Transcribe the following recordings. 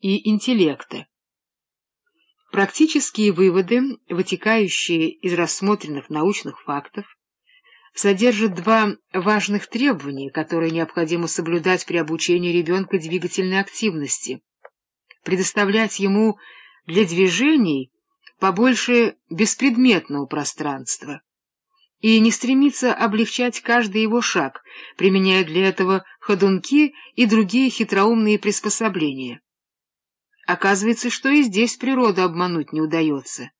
и интеллекта. Практические выводы, вытекающие из рассмотренных научных фактов, содержат два важных требования, которые необходимо соблюдать при обучении ребенка двигательной активности, предоставлять ему для движений побольше беспредметного пространства и не стремиться облегчать каждый его шаг, применяя для этого ходунки и другие хитроумные приспособления. Оказывается, что и здесь природу обмануть не удается.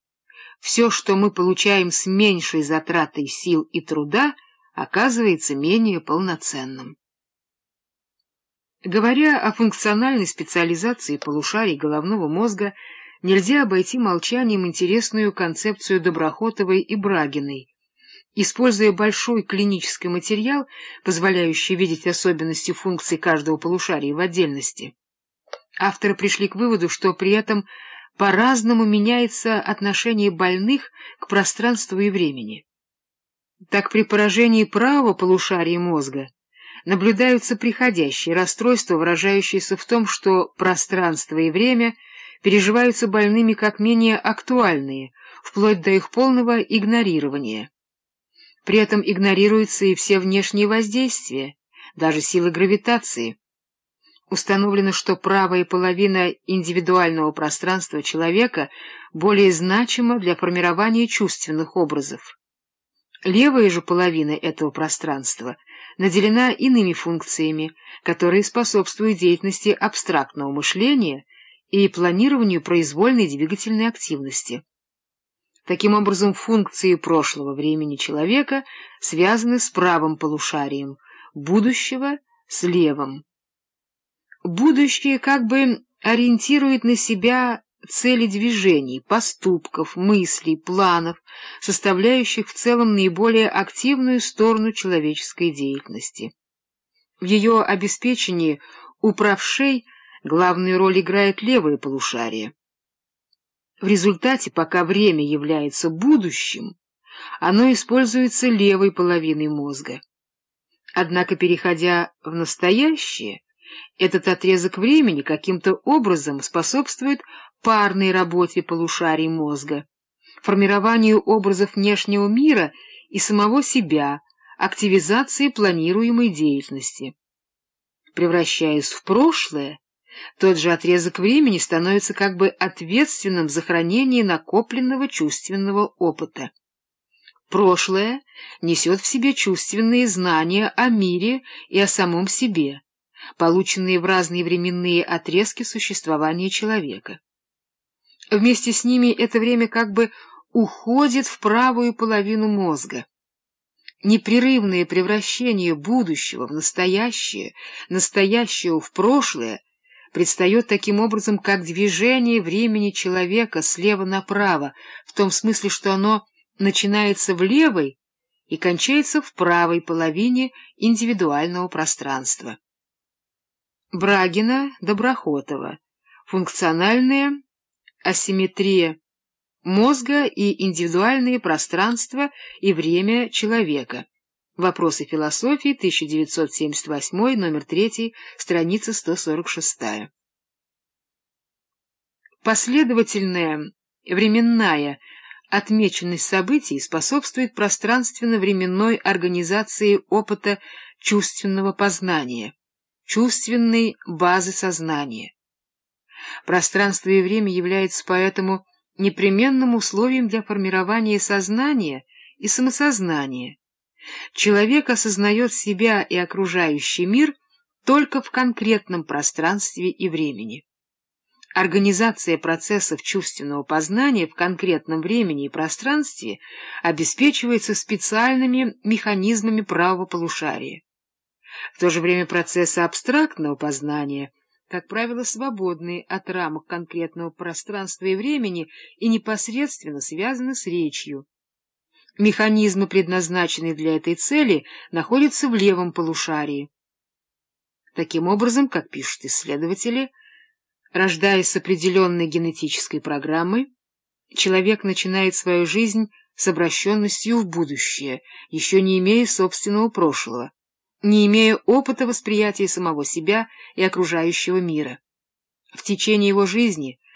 Все, что мы получаем с меньшей затратой сил и труда, оказывается менее полноценным. Говоря о функциональной специализации полушарий головного мозга, нельзя обойти молчанием интересную концепцию Доброхотовой и Брагиной. Используя большой клинический материал, позволяющий видеть особенности функций каждого полушария в отдельности, авторы пришли к выводу, что при этом по-разному меняется отношение больных к пространству и времени. Так при поражении правого полушария мозга наблюдаются приходящие расстройства, выражающиеся в том, что пространство и время переживаются больными как менее актуальные, вплоть до их полного игнорирования. При этом игнорируются и все внешние воздействия, даже силы гравитации. Установлено, что правая половина индивидуального пространства человека более значима для формирования чувственных образов. Левая же половина этого пространства наделена иными функциями, которые способствуют деятельности абстрактного мышления и планированию произвольной двигательной активности. Таким образом, функции прошлого времени человека связаны с правым полушарием, будущего — с левым. Будущее как бы ориентирует на себя цели движений, поступков, мыслей, планов, составляющих в целом наиболее активную сторону человеческой деятельности. В ее обеспечении у правшей главную роль играет левое полушарие. В результате, пока время является будущим, оно используется левой половиной мозга. Однако, переходя в настоящее, этот отрезок времени каким-то образом способствует парной работе полушарий мозга, формированию образов внешнего мира и самого себя, активизации планируемой деятельности. Превращаясь в прошлое, тот же отрезок времени становится как бы ответственным за хранение накопленного чувственного опыта. Прошлое несет в себе чувственные знания о мире и о самом себе, полученные в разные временные отрезки существования человека. Вместе с ними это время как бы уходит в правую половину мозга. Непрерывное превращение будущего в настоящее, настоящего в прошлое предстает таким образом, как движение времени человека слева направо, в том смысле, что оно начинается в левой и кончается в правой половине индивидуального пространства. Брагина, Доброхотова. Функциональная асимметрия мозга и индивидуальные пространства и время человека. Вопросы философии, 1978, номер 3, страница 146. Последовательная временная отмеченность событий способствует пространственно-временной организации опыта чувственного познания, чувственной базы сознания. Пространство и время являются поэтому непременным условием для формирования сознания и самосознания, Человек осознает себя и окружающий мир только в конкретном пространстве и времени. Организация процессов чувственного познания в конкретном времени и пространстве обеспечивается специальными механизмами правого полушария. В то же время процессы абстрактного познания, как правило, свободны от рамок конкретного пространства и времени и непосредственно связаны с речью. Механизмы, предназначенные для этой цели, находятся в левом полушарии. Таким образом, как пишут исследователи, рождаясь с определенной генетической программой, человек начинает свою жизнь с обращенностью в будущее, еще не имея собственного прошлого, не имея опыта восприятия самого себя и окружающего мира. В течение его жизни